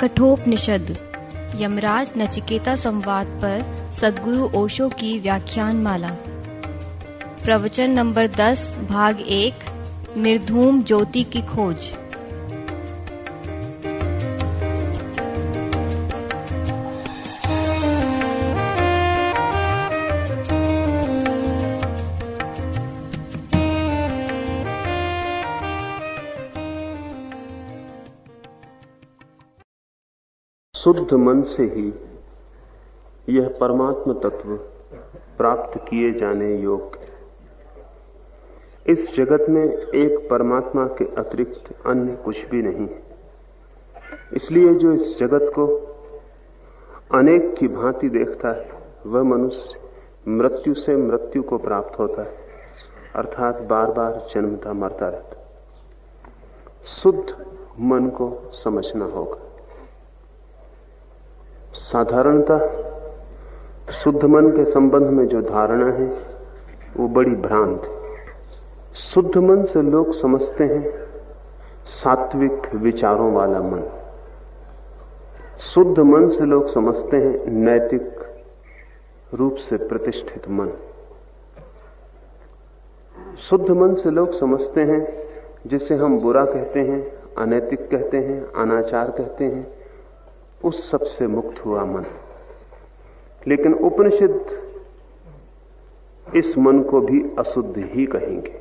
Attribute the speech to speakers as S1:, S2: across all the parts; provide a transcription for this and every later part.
S1: कठोपनिषद यमराज नचिकेता संवाद पर सदगुरु ओशो की व्याख्यान माला प्रवचन नंबर दस, भाग एक, निर्धूम ज्योति की खोज।
S2: शुद्ध मन से ही यह परमात्म तत्व प्राप्त किए जाने योग्य इस जगत में एक परमात्मा के अतिरिक्त अन्य कुछ भी नहीं है। इसलिए जो इस जगत को अनेक की भांति देखता है, वह मनुष्य मृत्यु से मृत्यु को प्राप्त होता है, अर्थात बार बार जन्मता मरता रहता शुद्ध मन को समझना होगा। साधारणतः शुद्ध मन के संबंध में जो धारणा है, वो बड़ी भ्रांत है। शुद्ध मन से लोग समझते हैं, सात्विक विचारों वाला मन। शुद्ध मन से लोग समझते हैं, नैतिक रूप से प्रतिष्ठित मन। शुद्ध मन से लोग समझते हैं, जिसे हम बुरा कहते हैं, अनैतिक कहते हैं, अनाचार कहते हैं उस सबसे मुक्त हुआ मन। लेकिन उपनिषद इस मन को भी अशुद्ध ही कहेंगे।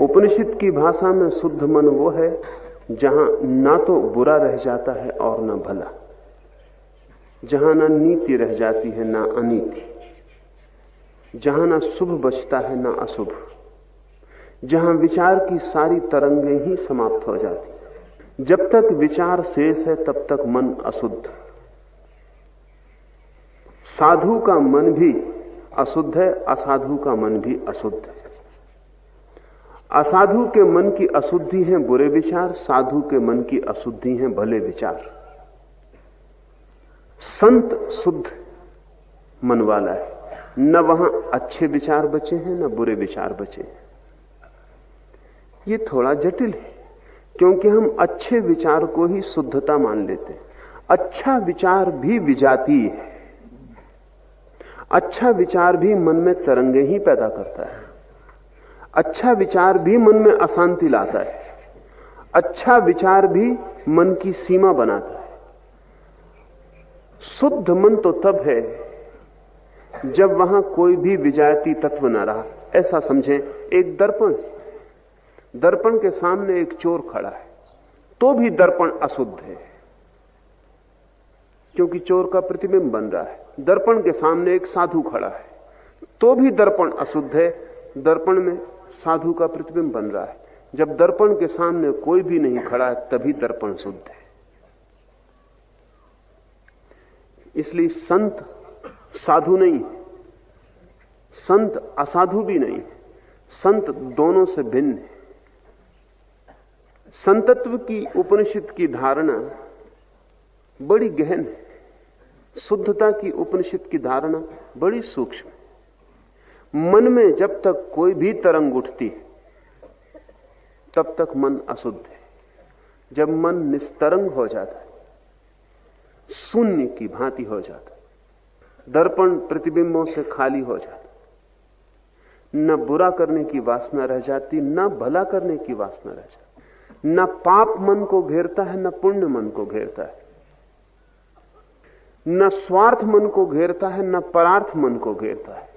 S2: उपनिषद की भाषा में शुद्ध मन वो है, जहाँ ना तो बुरा रह जाता है और ना भला। जहाँ ना नीति रह जाती है, ना अनीति। जहाँ ना शुभ बचता है, ना अशुभ। जहाँ विचार की सारी तरंगें ही समाप्त हो जाती जब तक विचार शेष है, तब तक मन अशुद्ध। साधु का मन भी अशुद्ध है, असाधु का मन भी अशुद्ध है। असाधु के मन की अशुद्धि है बुरे विचार, साधु के मन की अशुद्धि है भले विचार। संत शुद्ध मन वाला है। न वहाँ अच्छे विचार बचे हैं, न बुरे विचार बचे हैं। ये थोड़ा जटिल है। क्योंकि हम अच्छे विचार को ही शुद्धता मान लेते हैं। अच्छा विचार भी विजाती है। अच्छा विचार भी मन में तरंगे ही पैदा करता है। अच्छा विचार भी मन में अशांति लाता है। अच्छा विचार भी मन की सीमा बनाता है। शुद्ध मन तो तब है, जब वहाँ कोई भी विजाती तत्व न रहा। ऐसा समझें, एक दर्पण दर्पण के सामने एक चोर खड़ा है। तो भी दर्पण अशुद्ध है। क्योंकि चोर का प्रतिबिंब बन रहा है। दर्पण के सामने एक साधु खड़ा है। तो भी दर्पण अशुद्ध है। दर्पण में साधु का प्रतिबिंब बन रहा है। जब दर्पण के सामने कोई भी नहीं खड़ा है, तभी दर्पण शुद्ध है। इसलिए संत साधु नहीं संत असाधु भी नहीं संत दोनों से भिन्न है। संतत्व की उपनिषद की धारणा बड़ी गहन है। शुद्धता की उपनिषद की धारणा बड़ी सूक्ष्म है। मन में जब तक कोई भी तरंग उठती है, तब तक मन अशुद्ध है। जब मन निस्तरंग हो जाता है, शून्य की भांति हो जाता है, दर्पण प्रतिबिंबों से खाली हो जाता न बुरा करने की वासना रह जाती, न भला करने की वासना रह जाती। न पाप मन को घेरता है, न पुण्य मन को घेरता है। न स्वार्थ मन को घेरता है, न परार्थ मन को घेरता है।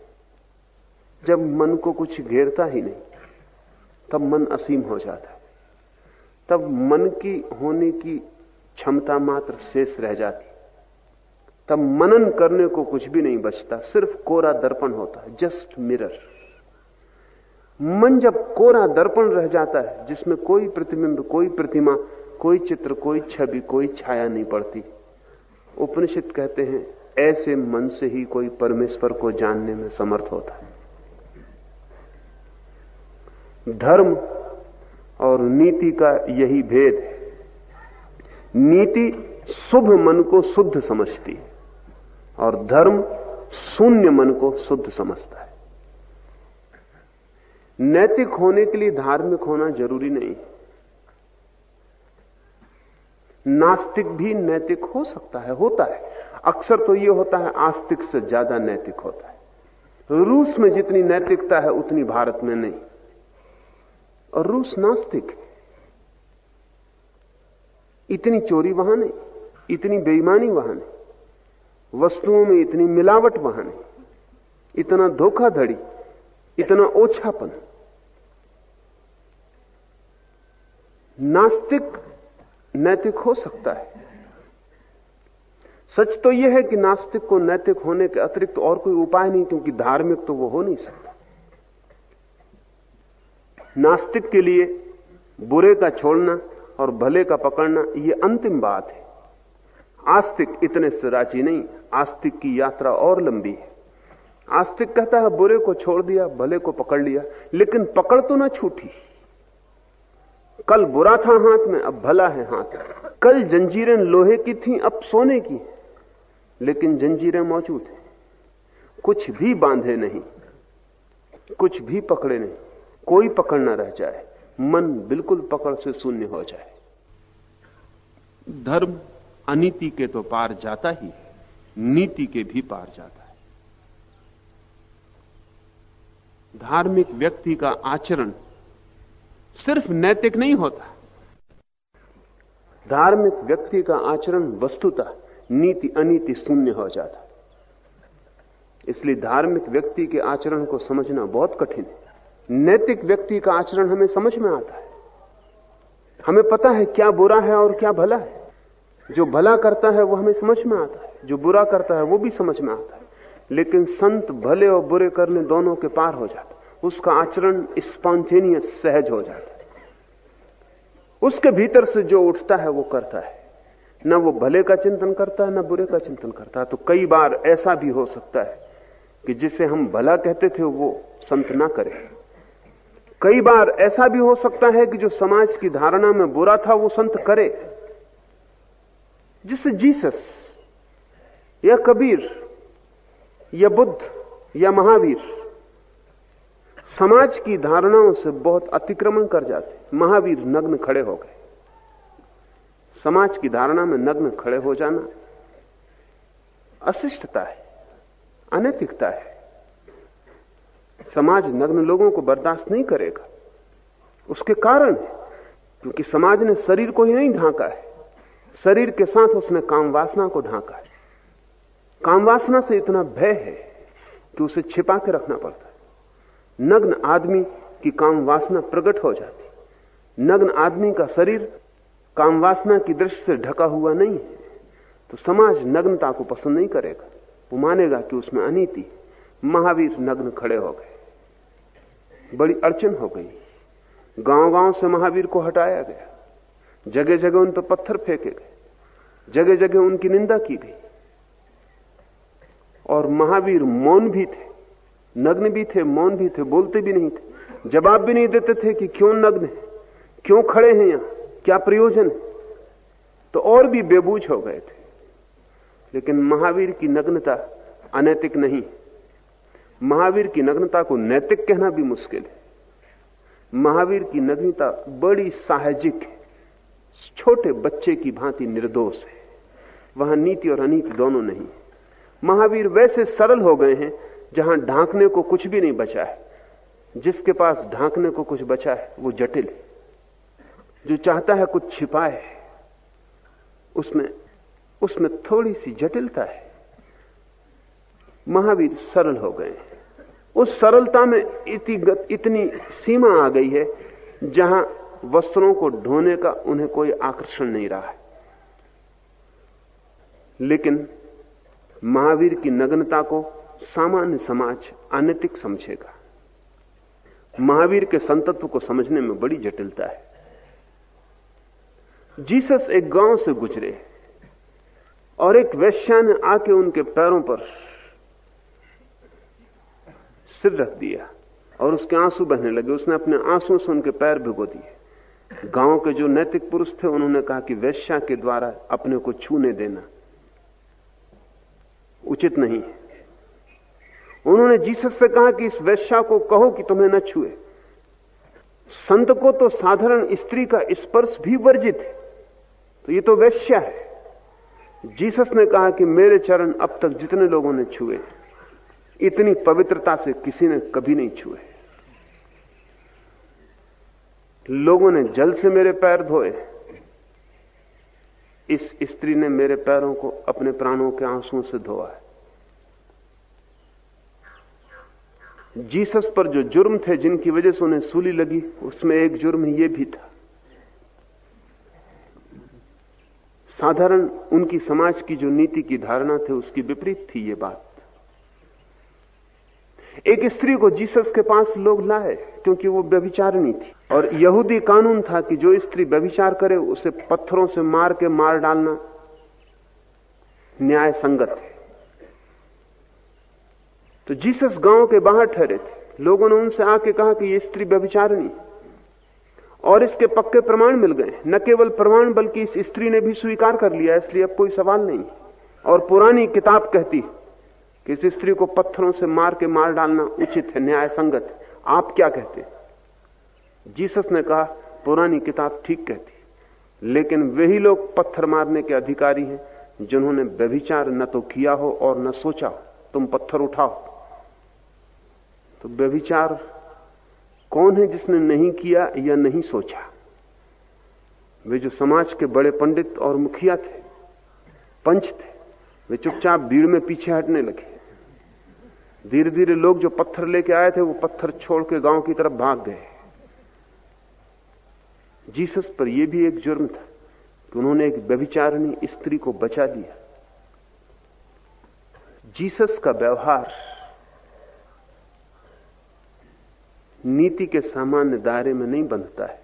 S2: जब मन को कुछ घेरता ही नहीं, तब मन असीम हो जाता है। तब मन की होने की क्षमता मात्र शेष रह जाती। तब मनन करने को कुछ भी नहीं बचता, सिर्फ़ कोरा दर्पण होता है जस्ट मिरर मन जब कोरा दर्पण रह जाता है, जिसमें कोई प्रतिबिंब, कोई प्रतिमा, कोई चित्र, कोई छवि, कोई छाया नहीं पड़ती। उपनिषद कहते हैं, ऐसे मन से ही कोई परमेश्वर को जानने में समर्थ होता है। धर्म और नीति का यही भेद है। नीति शुभ मन को शुद्ध समझती है और धर्म शून्य मन को शुद्ध समझता है। नैतिक होने के लिए धार्मिक होना ज़रूरी नहीं। नास्तिक भी नैतिक हो सकता है, होता है। अक्सर तो यह होता है, आस्तिक से ज़्यादा नैतिक होता है। रूस में जितनी नैतिकता है, उतनी भारत में नहीं। और रूस नास्तिक है। इतनी चोरी वहाँ नहीं, इतनी बेईमानी वहाँ नहीं। वस्तुओं में इतनी मिलावट वहाँ नहीं। इतना धोखाधड़ी इतना ओछापन। नास्तिक नैतिक हो सकता है। सच तो यह है कि नास्तिक को नैतिक होने के अतिरिक्त और कोई उपाय नहीं, क्योंकि धार्मिक तो वो हो नहीं सकता। नास्तिक के लिए बुरे का छोड़ना और भले का पकड़ना यह अंतिम बात है। आस्तिक इतने से राज़ी नहीं, आस्तिक की यात्रा और लंबी है। आस्तिक कहता है बुरे को छोड़ दिया, भले को पकड़ लिया, लेकिन पकड़ तो ना छूटी। कल बुरा था हाथ में, अब भला है हाथ कल जंजीरें लोहे की थी, अब सोने की लेकिन जंजीरें मौजूद हैं। कुछ भी बांधे नहीं, कुछ भी पकड़े नहीं, कोई पकड़ ना रह जाए। मन बिल्कुल पकड़ से शून्य हो जाए। धर्म अनिति के तो पार जाता ही, नीति के भी पार जाता है। धार्मिक व्यक्ति का आचरण सिर्फ़ नैतिक नहीं होता। धार्मिक व्यक्ति का आचरण वस्तुतः नीति अनीति शून्य हो जाता। इसलिए धार्मिक व्यक्ति के आचरण को समझना बहुत कठिन है। नैतिक व्यक्ति का आचरण हमें समझ में आता है। हमें पता है क्या बुरा है और क्या भला है। जो भला करता है वो हमें समझ में आता है। जो बुरा करता है वो भी समझ में आता है। लेकिन संत भले और बुरे करने दोनों के पार हो जाता, उसका आचरण स्पॉन्टेनियस सहज हो जाता उसके भीतर से जो उठता है, वो करता है। न वो भले का चिंतन करता है न बुरे का चिंतन करता। है तो कई बार ऐसा भी हो सकता है कि जिसे हम भला कहते थे, वो संत ना करे। कई बार ऐसा भी हो सकता है कि जो समाज की धारणा में बुरा था, वो संत करे। जिसे जीसस या कबीर या बुद्ध, या महावीर। समाज की धारणाओं से बहुत अतिक्रमण कर जाते। महावीर नग्न खड़े हो गए। समाज की धारणा में नग्न खड़े हो जाना अशिष्टता है, अनैतिकता है। समाज नग्न लोगों को बर्दाश्त नहीं करेगा। उसके कारण है, क्योंकि समाज ने शरीर को ही नहीं ढांका है। शरीर के साथ उसने काम वासना को ढांका है। काम वासना से इतना भय है कि उसे छिपा के रखना पड़ता है। नग्न आदमी की काम वासना प्रकट हो जाती। नग्न आदमी का शरीर कामवासना की दृष्टि से ढका हुआ नहीं है। तो समाज नग्नता को पसंद नहीं करेगा। वो मानेगा कि उसमें अनिति महावीर नग्न खड़े हो गए। बड़ी अड़चन हो गई। गाँव गाँव से महावीर को हटाया गया। जगह जगह उन पर पत्थर फेंके गए। जगह जगह उनकी निंदा की गई। और महावीर मौन भी थे। नग्न भी थे, मौन भी थे, बोलते भी नहीं थे। जवाब भी नहीं देते थे कि क्यों नग्न है, क्यों खड़े हैं यहाँ, क्या प्रयोजन है। तो और भी बेबूझ हो गए थे। लेकिन महावीर की नग्नता अनैतिक नहीं महावीर की नग्नता को नैतिक कहना भी मुश्किल है। महावीर की नग्नता बड़ी साहजिक है। छोटे बच्चे की भांति निर्दोष है। वहाँ नीति और अनीति दोनों नहीं महावीर वैसे सरल हो गए हैं, जहाँ ढांकने को कुछ भी नहीं बचा है। जिसके पास ढांकने को कुछ बचा है, वो जटिल है। जो चाहता है कुछ छिपाए, उसमें उसमें थोड़ी सी जटिलता है। महावीर सरल हो गए उस सरलता में इतनी इतनी सीमा आ गई है, जहाँ वस्त्रों को ढोने का उन्हें कोई आकर्षण नहीं रहा है। लेकिन महावीर की नग्नता को सामान्य समाज अनैतिक समझेगा। महावीर के संतत्व को समझने में बड़ी जटिलता है। जीसस एक गाँव से गुजरे और एक वैश्या ने आके उनके पैरों पर सिर रख दिया और उसके आँसू बहने लगे। उसने अपने आंसुओं से उनके पैर भिगो दिए। गाँव के जो नैतिक पुरुष थे, उन्होंने कहा कि वैश्या के द्वारा अपने को छूने देना उचित नहीं। है उन्होंने जीसस से कहा कि इस वैश्या को कहो कि तुम्हें न छुए। संत को तो साधारण स्त्री का स्पर्श भी वर्जित है। तो ये तो वैश्या है। जीसस ने कहा कि मेरे चरण अब तक जितने लोगों ने छुए, इतनी पवित्रता से किसी ने कभी नहीं छुए। लोगों ने जल से मेरे पैर धोए इस स्त्री ने मेरे पैरों को अपने प्राणों के आंसुओं से धोआ है। जीसस पर जो जुर्म थे, जिनकी वजह से उन्हें सूली लगी, उसमें एक जुर्म यह भी था। साधारण उनकी समाज की जो नीति की धारणा थी, उसकी विपरीत थी ये बात। एक स्त्री को जीसस के पास लोग लाए, क्योंकि वो व्यभिचारणी थी। और यहूदी कानून था कि जो स्त्री व्यभिचार करे, उसे पत्थरों से मार के मार डालना न्याय संगत है। तो जीसस गाँव के बाहर ठहरे थे। लोगों ने उनसे आके कहा कि ये स्त्री व्यभिचारणी और इसके पक्के प्रमाण मिल गए। न केवल प्रमाण, बल्कि इस स्त्री ने भी स्वीकार कर लिया, इसलिए अब कोई सवाल नहीं। और पुरानी किताब कहती कि इस स्त्री को पत्थरों से मार के मार डालना उचित है न्याय संगत है। आप क्या कहते जीसस ने कहा, पुरानी किताब ठीक कहती लेकिन वही लोग पत्थर मारने के अधिकारी हैं जिन्होंने व्यभिचार न तो किया हो और न सोचा हो, तुम पत्थर उठाओ। तो व्यभिचार कौन है जिसने नहीं किया या नहीं सोचा? वे जो समाज के बड़े पंडित और मुखिया थे, पंच थे, वे चुपचाप भीड़ में पीछे हटने लगे। धीरे धीरे लोग जो पत्थर लेके आए थे, वो पत्थर छोड़ के गाँव की तरफ़ भाग गए। जीसस पर यह भी एक जुर्म था कि उन्होंने एक व्यभिचारणी स्त्री को बचा लिया। जीसस का व्यवहार नीति के सामान्य दायरे में नहीं बंधता है।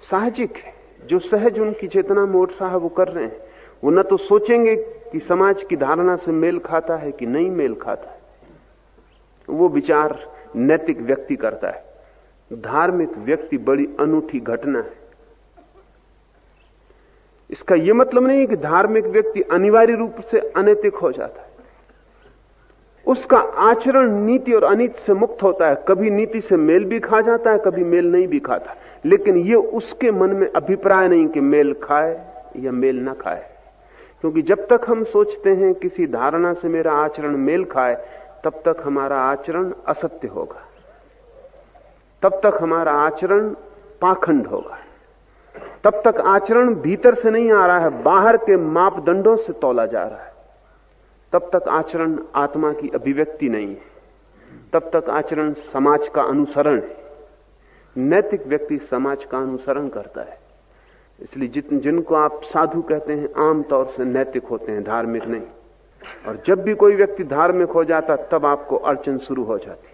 S2: साहजिक है। जो सहज उनकी चेतना में उठ रहा है, वो कर रहे हैं। वो न तो सोचेंगे कि समाज की धारणा से मेल खाता है कि नहीं मेल खाता है? वो विचार नैतिक व्यक्ति करता है। धार्मिक व्यक्ति बड़ी अनूठी घटना है। इसका यह मतलब नहीं कि धार्मिक व्यक्ति अनिवार्य रूप से अनैतिक हो जाता है। उसका आचरण नीति और अनित से मुक्त होता है। कभी नीति से मेल भी खा जाता है, कभी मेल नहीं भी खाता। लेकिन यह उसके मन में अभिप्राय नहीं कि मेल खाए या मेल ना खाए। क्योंकि जब तक हम सोचते हैं किसी धारणा से मेरा आचरण मेल खाए, तब तक हमारा आचरण असत्य होगा। तब तक हमारा आचरण पाखंड होगा। तब तक आचरण भीतर से नहीं आ रहा है, बाहर के मापदंडों से तोला जा रहा है। तब तक आचरण आत्मा की अभिव्यक्ति नहीं है। तब तक आचरण समाज का अनुसरण है। नैतिक व्यक्ति समाज का अनुसरण करता है। इसलिए जिन जिनको आप साधु कहते हैं आमतौर से नैतिक होते हैं, धार्मिक नहीं। और जब भी कोई व्यक्ति धार्मिक हो जाता, तब आपको अड़चन शुरू हो जाती।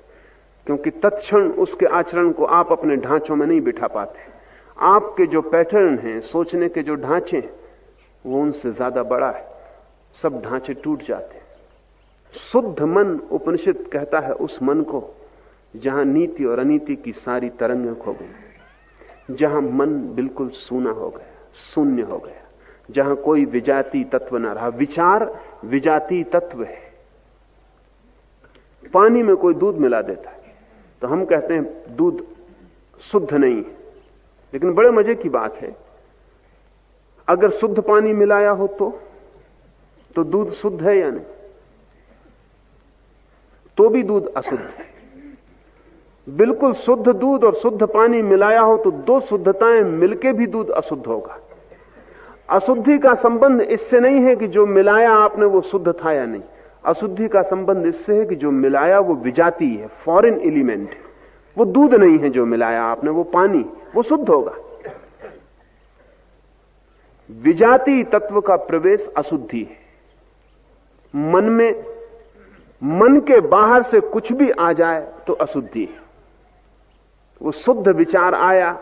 S2: क्योंकि तत्क्षण उसके आचरण को आप अपने ढांचों में नहीं बिठा पाते। आपके जो पैटर्न हैं, सोचने के जो ढांचे वो उनसे ज़्यादा बड़ा है। सब ढांचे टूट जाते हैं। शुद्ध मन उपनिषद कहता है उस मन को, जहाँ नीति और अनीति की सारी तरंगें खो गई। जहाँ मन बिल्कुल सूना हो गया, शून्य हो गया, जहाँ कोई विजाती तत्व ना रहा। विचार विजाती तत्व है। पानी में कोई दूध मिला देता है तो हम कहते हैं दूध शुद्ध नहीं है। लेकिन बड़े मज़े की बात है, अगर शुद्ध पानी मिलाया हो तो तो दूध शुद्ध है या नहीं? तो भी दूध अशुद्ध है। बिल्कुल शुद्ध दूध और शुद्ध पानी मिलाया हो तो दो शुद्धताएँ मिलके भी दूध अशुद्ध होगा। अशुद्धि का संबंध इससे नहीं है कि जो मिलाया आपने वो शुद्ध था या नहीं। अशुद्धि का संबंध इससे है कि जो मिलाया वो विजाती है फॉरेन एलिमेंट है। वो दूध नहीं है जो मिलाया आपने, वो पानी, वो शुद्ध होगा। विजाति तत्व का प्रवेश अशुद्धि है। मन में, मन के बाहर से कुछ भी आ जाए तो अशुद्धि है। वो शुद्ध विचार आया,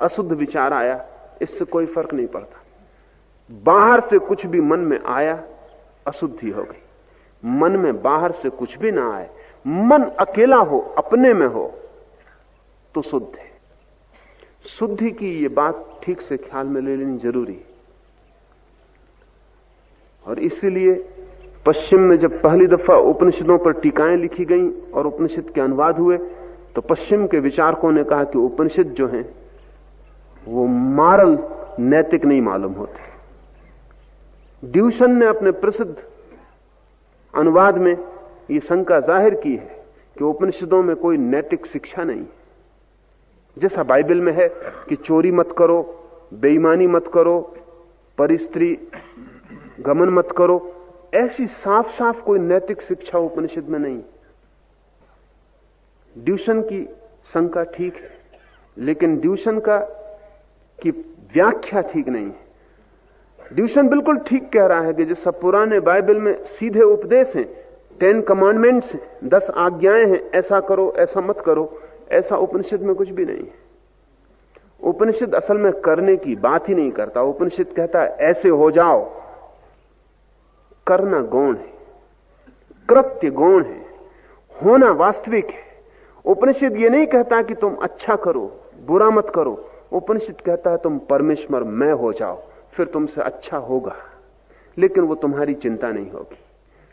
S2: अशुद्ध विचार आया, इससे कोई फ़र्क नहीं पड़ता। बाहर से कुछ भी मन में आया, अशुद्धि हो गई। मन में बाहर से कुछ भी ना आए। मन अकेला हो, अपने में हो तो शुद्ध है। शुद्धि की यह बात ठीक से ख्याल में ले लेनी ज़रूरी है। और इसीलिए पश्चिम में जब पहली दफ़ा उपनिषदों पर टीकाएँ लिखी गई और उपनिषद के अनुवाद हुए तो पश्चिम के विचारकों ने कहा कि उपनिषद जो हैं, वो मारल नैतिक नहीं मालूम होते। ड्यूशन ने अपने प्रसिद्ध अनुवाद में यह शंका ज़ाहिर की है कि उपनिषदों में कोई नैतिक शिक्षा नहीं जैसा बाइबल में है कि चोरी मत करो, बेईमानी मत करो, परिस्त्री गमन मत करो, ऐसी साफ़ साफ़ कोई नैतिक शिक्षा उपनिषद में नहीं। ड्यूशन की शंका ठीक है, लेकिन ड्यूशन का की व्याख्या ठीक नहीं है। ड्यूशन बिल्कुल ठीक कह रहा है कि जैसा पुराने बाइबल में सीधे उपदेश हैं टेन कमांडमेंट्स हैं, दस आज्ञाएँ हैं, ऐसा करो, ऐसा मत करो, ऐसा उपनिषद में कुछ भी नहीं है। उपनिषद असल में करने की बात ही नहीं करता। उपनिषद कहता है, ऐसे हो जाओ, करना गौण है, कृत्य गौण है, होना वास्तविक है उपनिषद ये नहीं कहता कि तुम अच्छा करो, बुरा मत करो। उपनिषद कहता है, तुम परमेश्वर, मैं हो जाओ, फिर तुमसे अच्छा होगा। लेकिन वो तुम्हारी चिंता नहीं होगी।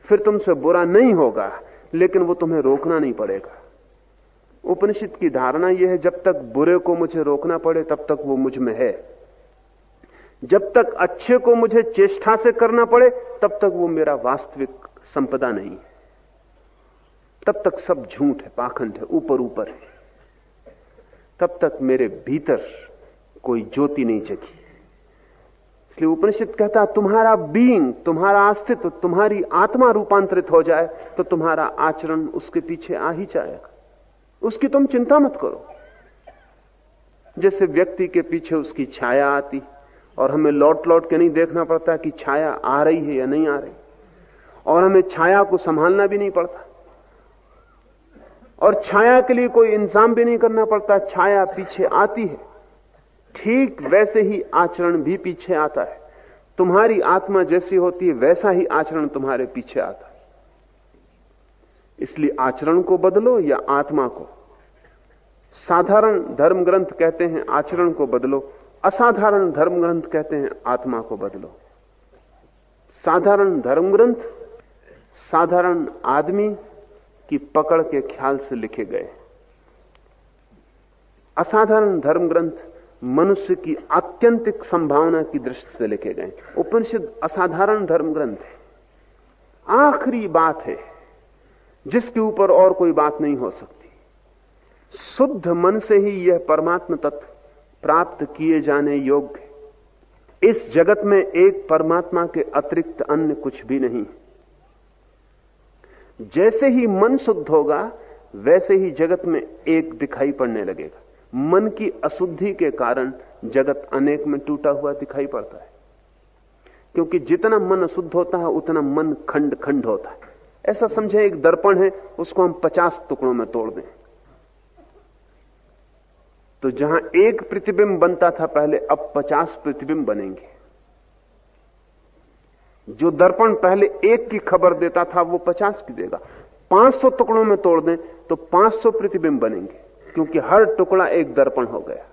S2: फिर तुमसे बुरा नहीं होगा, लेकिन वो तुम्हें रोकना नहीं पड़ेगा। उपनिषद की धारणा यह है, जब तक बुरे को मुझे रोकना पड़े, तब तक वो मुझमें है। जब तक अच्छे को मुझे चेष्टा से करना पड़े, तब तक वो मेरा वास्तविक संपदा नहीं है। तब तक सब झूठ है, पाखंड है, ऊपर ऊपर है। तब तक मेरे भीतर कोई ज्योति नहीं जगी। इसलिए उपनिषद कहता तुम्हारा बीइंग तुम्हारा अस्तित्व, तुम्हारी आत्मा रूपांतरित हो जाए तो तुम्हारा आचरण उसके पीछे आ ही जाएगा। उसकी तुम चिंता मत करो। जैसे व्यक्ति के पीछे उसकी छाया आती, और हमें लौट लौट के नहीं देखना पड़ता कि छाया आ रही है या नहीं आ रही। और हमें छाया को संभालना भी नहीं पड़ता। और छाया के लिए कोई इंतज़ाम भी नहीं करना पड़ता, छाया पीछे आती है। ठीक वैसे ही आचरण भी पीछे आता है। तुम्हारी आत्मा जैसी होती है, वैसा ही आचरण तुम्हारे पीछे आता है। इसलिए आचरण को बदलो या आत्मा को। साधारण धर्म ग्रंथ कहते हैं, आचरण को बदलो। असाधारण धर्म ग्रंथ कहते हैं, आत्मा को बदलो। साधारण धर्म ग्रंथ साधारण आदमी की पकड़ के ख्याल से लिखे गए। असाधारण धर्म ग्रंथ मनुष्य की आत्यंतिक संभावना की दृष्टि से लिखे गए। उपनिषद असाधारण धर्म ग्रंथ है। आखिरी बात है, जिसके ऊपर और कोई बात नहीं हो सकती। शुद्ध मन से ही यह परमात्म तत्व प्राप्त किए जाने योग्य इस जगत में एक परमात्मा के अतिरिक्त अन्य कुछ भी नहीं जैसे ही मन शुद्ध होगा, वैसे ही जगत में एक दिखाई पड़ने लगेगा। मन की अशुद्धि के कारण जगत अनेक में टूटा हुआ दिखाई पड़ता है। क्योंकि जितना मन अशुद्ध होता है, उतना मन खंड खंड होता है। ऐसा समझे, एक दर्पण है, उसको हम पचास टुकड़ों में तोड़ दें। तो जहाँ एक प्रतिबिंब बनता था, पहले अब पचास प्रतिबिंब बनेंगे। जो दर्पण पहले एक की खबर देता था, वो पचास की देगा। पाँच सौ टुकड़ों में तोड़ दें तो पाँच सौ प्रतिबिंब बनेंगे, क्योंकि हर टुकड़ा एक दर्पण हो गया।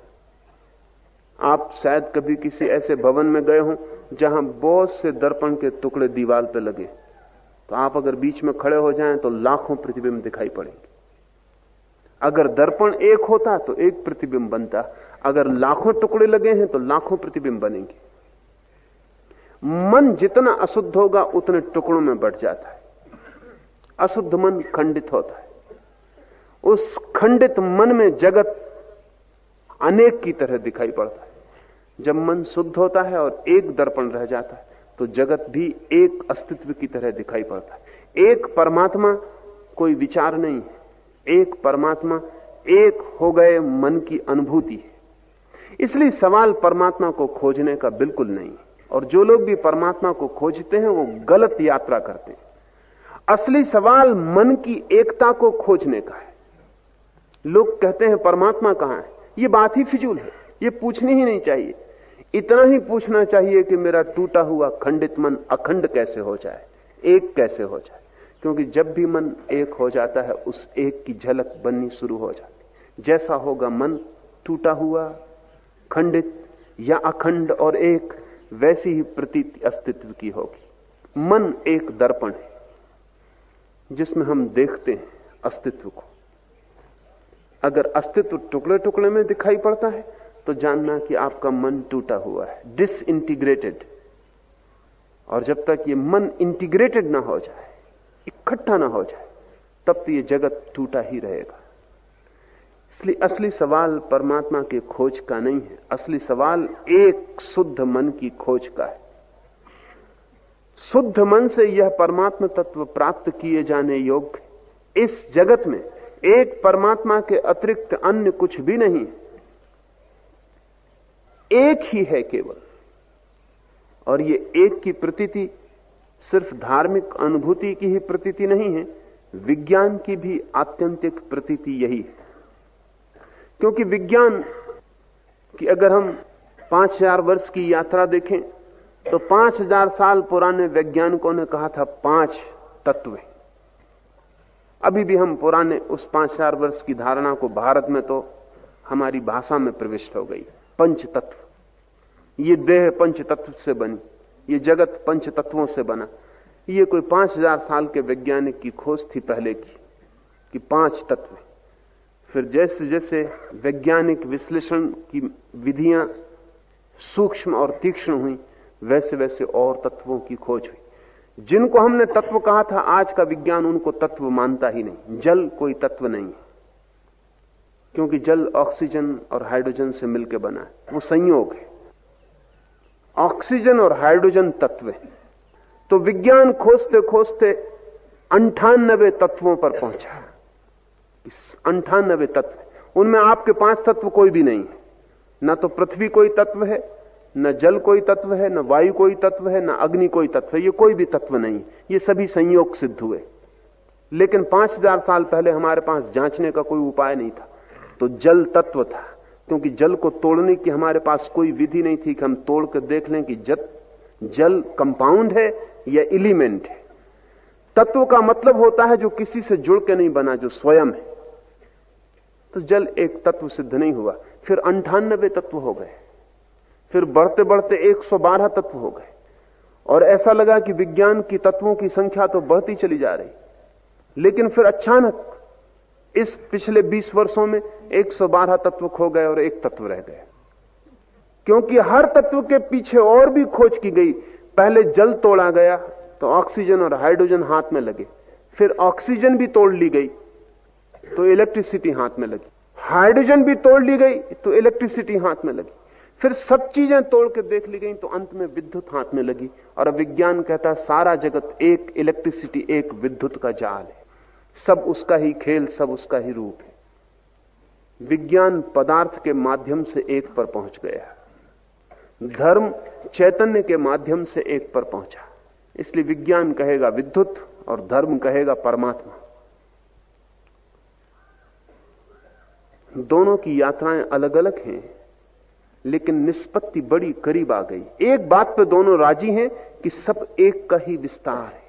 S2: आप शायद कभी किसी ऐसे भवन में गए हो, जहाँ बहुत से दर्पण के टुकड़े दीवार पर लगे। तो आप अगर बीच में खड़े हो जाएँ तो लाखों प्रतिबिंब दिखाई पड़ेंगे। अगर दर्पण एक होता तो एक प्रतिबिंब बनता। अगर लाखों टुकड़े लगे हैं तो लाखों प्रतिबिंब बनेंगे। मन जितना अशुद्ध होगा, उतने टुकड़ों में बढ़ जाता है। अशुद्ध मन खंडित होता है। उस खंडित मन में जगत अनेक की तरह दिखाई पड़ता है। जब मन शुद्ध होता है और एक दर्पण रह जाता है तो जगत भी एक अस्तित्व की तरह दिखाई पड़ता है। एक परमात्मा कोई विचार नहीं है। एक परमात्मा एक हो गए मन की अनुभूति है। इसलिए सवाल परमात्मा को खोजने का बिल्कुल नहीं और जो लोग भी परमात्मा को खोजते हैं, वो गलत यात्रा करते हैं। असली सवाल मन की एकता को खोजने का है। लोग कहते हैं, परमात्मा कहाँ है? ये बात ही फिजूल है। ये पूछनी ही नहीं चाहिए। इतना ही पूछना चाहिए कि मेरा टूटा हुआ खंडित मन अखंड कैसे हो जाए, एक कैसे हो जाए? क्योंकि जब भी मन एक हो जाता है, उस एक की झलक बननी शुरू हो जाती जैसा होगा मन टूटा हुआ, खंडित या अखंड और एक वैसी ही प्रतीति अस्तित्व की होगी। मन एक दर्पण है, जिसमें हम देखते हैं अस्तित्व को। अगर अस्तित्व टुकड़े टुकड़े में दिखाई पड़ता है तो जानना कि आपका मन टूटा हुआ है डिसइंटीग्रेटेड और जब तक ये मन इंटीग्रेटेड ना हो जाए, इकट्ठा ना हो जाए, तब तो ये जगत टूटा ही रहेगा। इसलिए असली सवाल परमात्मा के खोज का नहीं है। असली सवाल एक शुद्ध मन की खोज का है। शुद्ध मन से यह परमात्मा तत्व प्राप्त किए जाने योग्य इस जगत में एक परमात्मा के अतिरिक्त अन्य कुछ भी नहीं एक ही है केवल। और ये एक की प्रतीति सिर्फ़ धार्मिक अनुभूति की ही प्रतीति नहीं है, विज्ञान की भी आत्यंतिक प्रतीति यही है। क्योंकि विज्ञान की अगर हम पाँच हज़ार वर्ष की यात्रा देखें तो पाँच हज़ार साल पुराने वैज्ञानिकों ने कहा था पाँच तत्व। अभी भी हम पुराने उस पाँच हज़ार वर्ष की धारणा को भारत में तो हमारी भाषा में प्रविष्ट हो गई, पंच तत्व। ये देह पंच तत्व से बनी, ये जगत पंच तत्वों से बना। ये कोई पाँच हज़ार साल के वैज्ञानिक की खोज थी पहले की, कि पाँच तत्व। फिर जैसे जैसे वैज्ञानिक विश्लेषण की विधियाँ सूक्ष्म और तीक्ष्ण हुई, वैसे वैसे और तत्वों की खोज हुई। जिनको हमने तत्व कहा था, आज का विज्ञान उनको तत्व मानता ही नहीं। जल कोई तत्व नहीं है। क्योंकि जल ऑक्सीजन और हाइड्रोजन से मिलकर बना है। वो संयोग है। ऑक्सीजन और हाइड्रोजन तत्व है। तो विज्ञान खोजते खोजते अंठानबे तत्वों पर पहुँचा अंठानबे तत्व उनमें आपके पाँच तत्व कोई भी नहीं है। न तो पृथ्वी कोई तत्व है, न जल कोई तत्व है, न वायु कोई तत्व है, न अग्नि कोई तत्व है। ये कोई भी तत्व नहीं ये सभी संयोग सिद्ध हुए। लेकिन पाँच हज़ार साल पहले हमारे पास जांचने का कोई उपाय नहीं था। तो जल तत्व था। क्योंकि जल को तोड़ने की हमारे पास कोई विधि नहीं थी कि हम तोड़ कर देख लें कि जत, जल कंपाउंड है या एलिमेंट है। तत्व का मतलब होता है जो किसी से जुड़ के नहीं बना, जो स्वयं है। तो जल एक तत्व सिद्ध नहीं हुआ। फिर अंठानबे तत्व हो गए। फिर बढ़ते बढ़ते 112 तत्व हो गए। और ऐसा लगा कि विज्ञान की तत्वों की संख्या तो बढ़ती चली जा रही। लेकिन फिर अचानक इस पिछले 20 वर्षों में 112 तत्व खो गए और एक तत्व रह गए। क्योंकि हर तत्व के पीछे और भी खोज की गई। पहले जल तोड़ा गया तो ऑक्सीजन और हाइड्रोजन हाथ में लगे। फिर ऑक्सीजन भी तोड़ ली गई। तो इलेक्ट्रिसिटी हाथ में लगी। हाइड्रोजन भी तोड़ ली गई तो इलेक्ट्रिसिटी हाथ में लगी। फिर सब चीज़ें तोड़ के देख ली गई तो अंत में विद्युत हाथ में लगी। और अब विज्ञान कहता है, सारा जगत एक इलेक्ट्रिसिटी एक विद्युत का जाल है। सब उसका ही खेल, सब उसका ही रूप है। विज्ञान पदार्थ के माध्यम से एक पर पहुँच गया। धर्म चैतन्य के माध्यम से एक पर पहुँचा। इसलिए विज्ञान कहेगा विद्युत और धर्म कहेगा परमात्मा। दोनों की यात्राएँ अलग अलग हैं, लेकिन निष्पत्ति बड़ी करीब आ गई। एक बात पर दोनों राज़ी हैं कि सब एक का ही विस्तार है।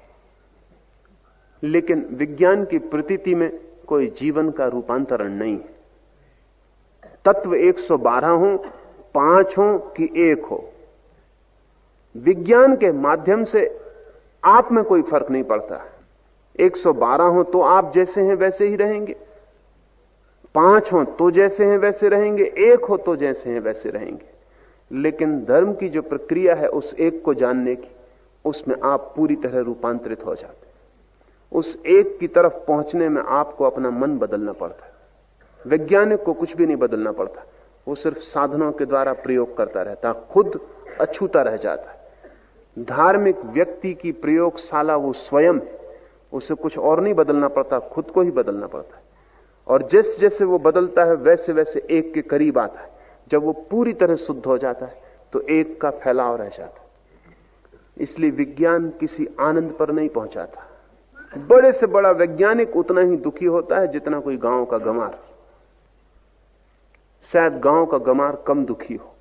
S2: लेकिन विज्ञान की प्रतीति में कोई जीवन का रूपांतरण नहीं है। तत्व 112 हो, पाँच हो कि एक हो। विज्ञान के माध्यम से आप में कोई फ़र्क नहीं पड़ता। 112 हो तो आप जैसे हैं, वैसे ही रहेंगे। पाँच हो तो जैसे हैं वैसे रहेंगे, एक हो तो जैसे हैं वैसे रहेंगे। लेकिन धर्म की जो प्रक्रिया है उस एक को जानने की, उसमें आप पूरी तरह रूपांतरित हो जाते उस एक की तरफ़ पहुँचने में आपको अपना मन बदलना पड़ता है। वैज्ञानिक को कुछ भी नहीं बदलना पड़ता। वो सिर्फ़ साधनों के द्वारा प्रयोग करता रहता खुद अछूता रह जाता है। धार्मिक व्यक्ति की प्रयोगशाला वो स्वयं है। उसे कुछ और नहीं बदलना पड़ता, खुद को ही बदलना पड़ता है। और जैसे जैसे वो बदलता है, वैसे वैसे एक के करीब आता है। जब वो पूरी तरह शुद्ध हो जाता है तो एक का फैलाव रह जाता है। इसलिए विज्ञान किसी आनंद पर नहीं पहुंचाता। बड़े से बड़ा वैज्ञानिक उतना ही दुखी होता है जितना कोई गाँव का गमार शायद गाँव का गमार कम दुखी हो,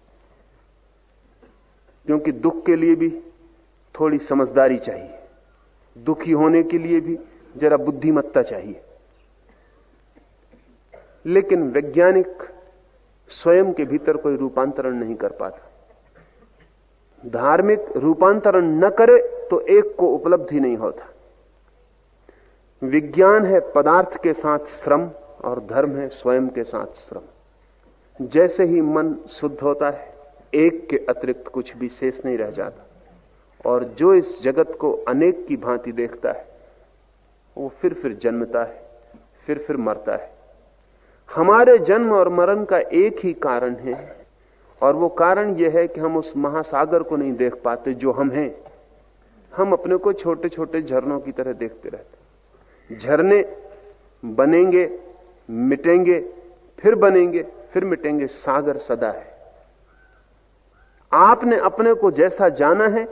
S2: क्योंकि दुख के लिए भी थोड़ी समझदारी चाहिए। दुखी होने के लिए भी जरा बुद्धिमत्ता चाहिए। लेकिन वैज्ञानिक स्वयं के भीतर कोई रूपांतरण नहीं कर पाता। धार्मिक रूपांतरण न करे तो एक को उपलब्धि नहीं होता। विज्ञान है पदार्थ के साथ श्रम और धर्म है स्वयं के साथ श्रम। जैसे ही मन शुद्ध होता है, एक के अतिरिक्त कुछ भी शेष नहीं रह जाता। और जो इस जगत को अनेक की भांति देखता है, वो फिर फिर जन्मता है, फिर फिर मरता है। हमारे जन्म और मरण का एक ही कारण है, और वो कारण यह है कि हम उस महासागर को नहीं देख पाते जो हम हैं। हम अपने को छोटे छोटे झरनों की तरह देखते रहते झरने बनेंगे, मिटेंगे, फिर बनेंगे, फिर मिटेंगे, सागर सदा है। आपने अपने को जैसा जाना है,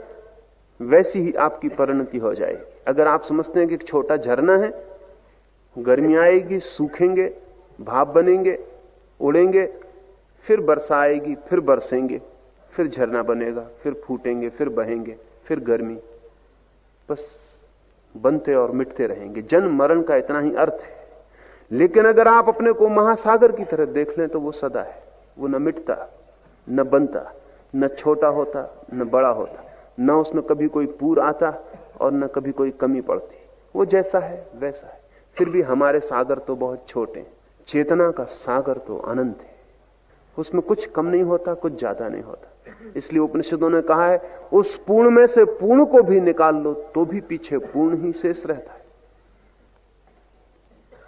S2: वैसी ही आपकी परिणति हो जाएगी। अगर आप समझते हैं कि एक छोटा झरना है, गर्मी आएगी, सूखेंगे भाप बनेंगे, उड़ेंगे, फिर बरसा आएगी, फिर बरसेंगे, फिर झरना बनेगा, फिर फूटेंगे, फिर बहेंगे, फिर गर्मी। बस बनते और मिटते रहेंगे। जन्म मरण का इतना ही अर्थ है। लेकिन अगर आप अपने को महासागर की तरह देख लें तो वो सदा है। वो न मिटता, न बनता, न छोटा होता, न बड़ा होता। न उसमें कभी कोई पूर आता और न कभी कोई कमी पड़ती। वो जैसा है, वैसा है। फिर भी हमारे सागर तो बहुत छोटे हैं। चेतना का सागर तो अनंत है। उसमें कुछ कम नहीं होता, कुछ ज़्यादा नहीं होता। इसलिए उपनिषदों ने कहा है, उस पूर्ण में से पूर्ण को भी निकाल लो तो भी पीछे पूर्ण ही शेष रहता है।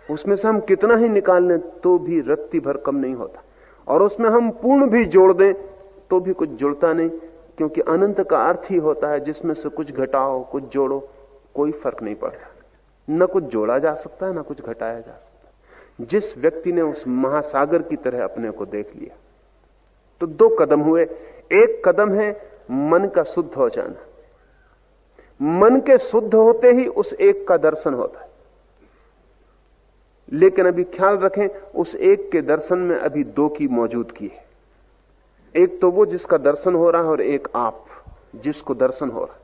S2: उसमें से हम कितना ही निकाल लें तो भी रत्ती भर कम नहीं होता। और उसमें हम पूर्ण भी जोड़ दें तो भी कुछ जुड़ता नहीं, क्योंकि अनंत का अर्थ ही होता है, जिसमें से कुछ घटाओ, कुछ जोड़ो, कोई फ़र्क नहीं पड़ता। न कुछ जोड़ा जा सकता है ना कुछ घटाया जा सकता। जिस व्यक्ति ने उस महासागर की तरह अपने को देख लिया। तो दो कदम हुए। एक कदम है मन का शुद्ध हो जाना। मन के शुद्ध होते ही उस एक का दर्शन होता है। लेकिन अभी ख्याल रखें, उस एक के दर्शन में अभी दो की मौजूदगी है। एक तो वो जिसका दर्शन हो रहा है और एक आप जिसको दर्शन हो रहा है।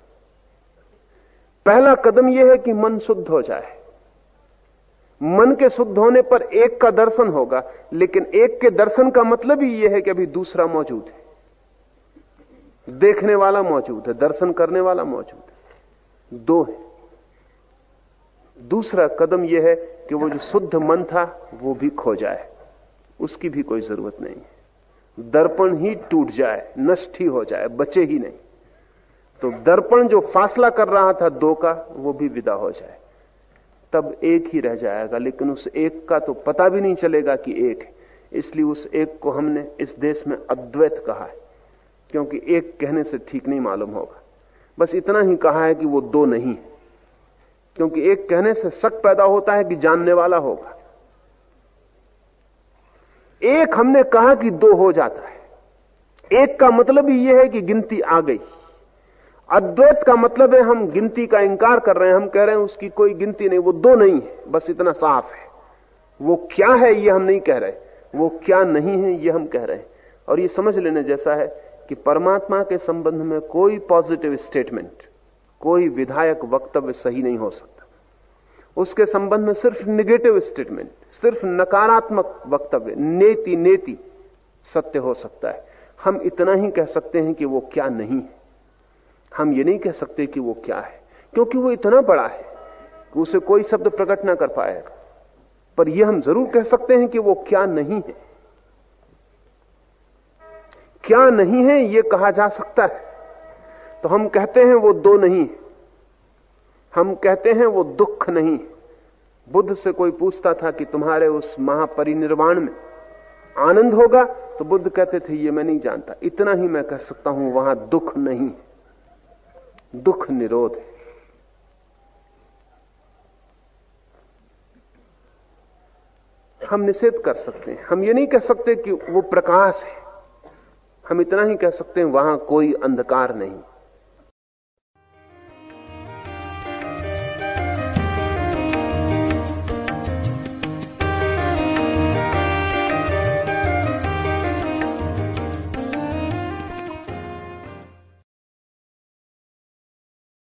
S2: पहला कदम यह है कि मन शुद्ध हो जाए। मन के शुद्ध होने पर एक का दर्शन होगा, लेकिन एक के दर्शन का मतलब ही यह है कि अभी दूसरा मौजूद है। देखने वाला मौजूद है, दर्शन करने वाला मौजूद है। दो है। दूसरा कदम यह है कि वो जो शुद्ध मन था, वो भी खो जाए। उसकी भी कोई ज़रूरत नहीं है। दर्पण ही टूट जाए, नष्ट ही हो जाए, बचे ही नहीं। तो दर्पण जो फासला कर रहा था दो का, वो भी विदा हो जाए। तब एक ही रह जाएगा, लेकिन उस एक का तो पता भी नहीं चलेगा कि एक है। इसलिए उस एक को हमने इस देश में अद्वैत कहा है, क्योंकि एक कहने से ठीक नहीं मालूम होगा। बस इतना ही कहा है कि वो दो नहीं है, क्योंकि एक कहने से शक पैदा होता है कि जानने वाला होगा। एक हमने कहा कि दो हो जाता है। एक का मतलब ही यह है कि गिनती आ गई। अद्वैत का मतलब है हम गिनती का इंकार कर रहे हैं, हम कह रहे हैं उसकी कोई गिनती नहीं, वो दो नहीं है, बस इतना साफ़ है। वो क्या है, ये हम नहीं कह रहे। वो क्या नहीं है, ये हम कह रहे हैं। और ये समझ लेने जैसा है कि परमात्मा के संबंध में कोई पॉजिटिव स्टेटमेंट कोई विधायक वक्तव्य सही नहीं हो सकता। उसके संबंध में सिर्फ़ निगेटिव स्टेटमेंट सिर्फ़ नकारात्मक वक्तव्य नेति नेति सत्य हो सकता है। हम इतना ही कह सकते हैं कि वो क्या नहीं है। हम ये नहीं कह सकते कि वो क्या है, क्योंकि वो इतना बड़ा है कि उसे कोई शब्द प्रकट ना कर पाएगा। पर यह हम ज़रूर कह सकते हैं कि वो क्या नहीं है। क्या नहीं है यह कहा जा सकता है। तो हम कहते हैं वो दो नहीं हम कहते हैं वो दुख नहीं बुद्ध से कोई पूछता था कि तुम्हारे उस महापरिनिर्वाण में आनंद होगा तो बुद्ध कहते थे, ये मैं नहीं जानता। इतना ही मैं कह सकता हूँ, वहाँ दुख नहीं दुख निरोध है। हम निषेध कर सकते हैं। हम ये नहीं कह सकते कि वो प्रकाश है। हम इतना ही कह सकते हैं, वहाँ कोई अंधकार नहीं।